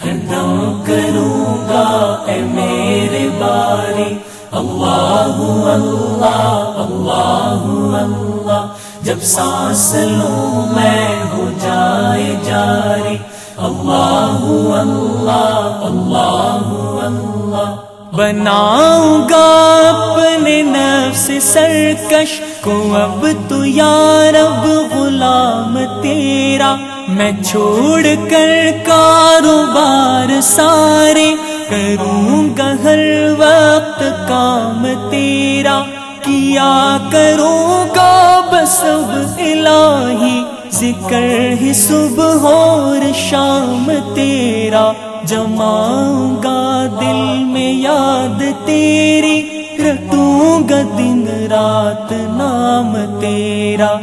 دم کروں گا اے میرے باری اللہ اللہ اللہ اللہ جب سانس لوں میں ہو جائے جاری اللہ اللہ اللہ اللہ بناؤں گا اپنے نفس سرکش کو اب تو یار اب غلام تیرا میں چھوڑ کر کاروبار سارے کروں گا ہر وقت کام تیرا۔ کیا کروں گا بس اب الہی۔ ذکر ہی صبح اور شام تیرا۔ جماؤں گا دل میں یاد تیری۔ رتوں گا دن رات نام تیرا۔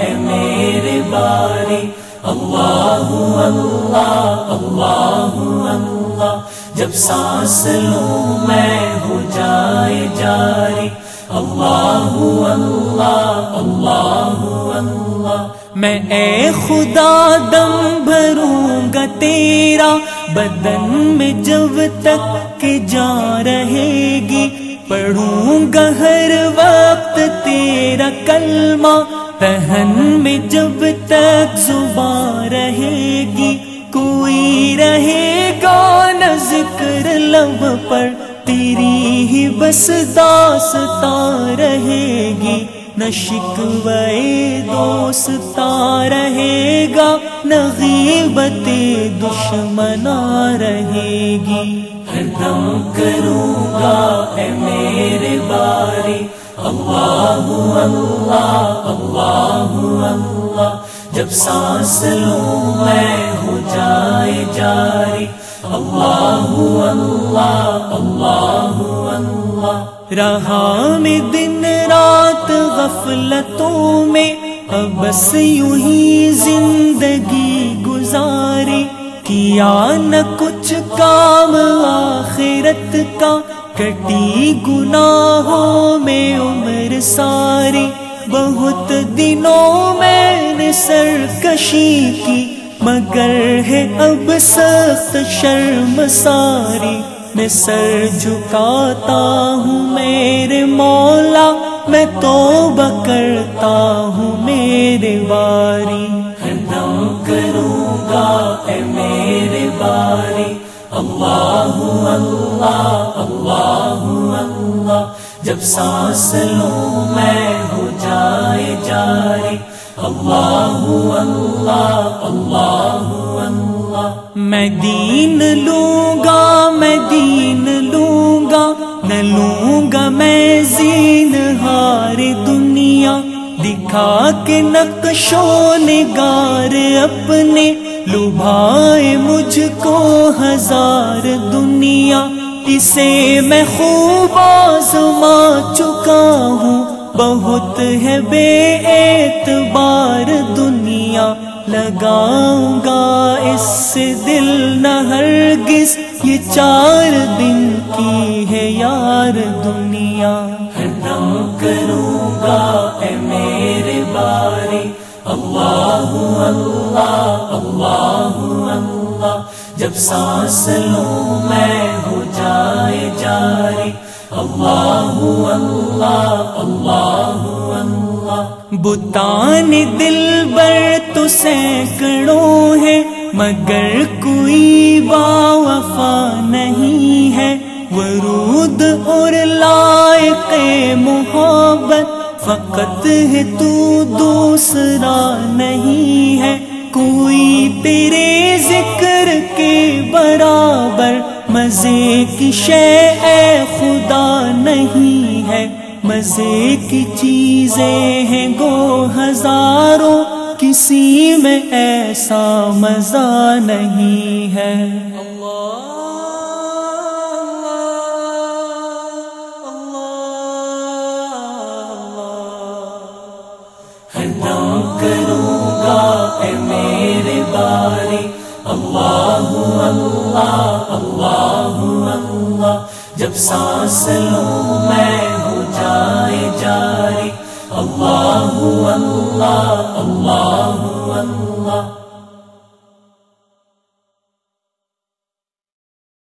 گا میرے باری، اللہ اللہ اللہ اللہ۔ جب سانس لوں میں ہو جائے جاری، اللہ اللہ اللہ اللہ۔ میں اے خدا دم بھروں گا تیرا، بدن میں جب تک کہ جا رہے گی۔ پڑھوں گا ہر وقت تیرا کلمہ پہن میں جب تک زبان رہے گی، کوئی رہے گا نہ ذکر لب پر۔ تیری ہی بس داستا رہے گی، نہ شکوے دوستا رہے گا، نہ غیبت دشمنا رہے گی۔ ہر دم کروں گا اے میرے باری۔ اللہ اللہ اللہ اللہ جب سانس لوں میں ہو جائے جاری۔ اللہ اللہ اللہ اللہ رہا میں دن رات غفلتوں میں، اب بس یوں ہی زندگی گزاری۔ کیا نہ کچھ کام آخرت کا کٹی گناہوں میں عمر ساری، بہت دنوں میں نے سرکشی کی، مگر ہے اب سخت شرم ساری۔ میں سر جھکاتا ہوں، میرے مولا، میں توبہ کرتا ہوں، میرے باری ہر دم کروں گا، اے میرے باری اللہ اللہ اللہ اللہ جب سانس لوں میں ہو جائے جاری اللہ اللہ اللہ اللہ میں دین لوں گا میں دین لوں گا نہ لوں گا میں زین ہار دنیا دکھا کے نقش و نگار اپنے لبھائے مجھ کو ہزار دنیا، اسے میں خوب آزما چکا ہوں۔ بہت ہے بے اعتبار دنیا، لگاؤں گا اس سے دل نہ ہرگز۔ یہ چار دن کی ہے یار دنیا۔ ہر دم کروں گا اے میرے باری اللہ اللہ۔ جب سانس لوں میں ہو جائے جاری اللہ اللہ اللہ اللہ۔ بتان دل بر تو سینکڑوں ہے مگر کوئی با وفا نہیں ہے۔ ورود اور لائق محبت فقط ہے تو دوسرا نہیں ہے۔ کوئی تیرے ذکر کے برابر مزے کی شے اے خدا نہیں ہے۔ مزے کی چیزیں ہیں گو ہزاروں، کسی میں ایسا مزہ نہیں ہے۔ اللہ کروں گا باری اللہ اللہ اللہ اللہ. جب سانس لوں میں ہو جائے جاری. اللہ اللہ اللہ اللہ.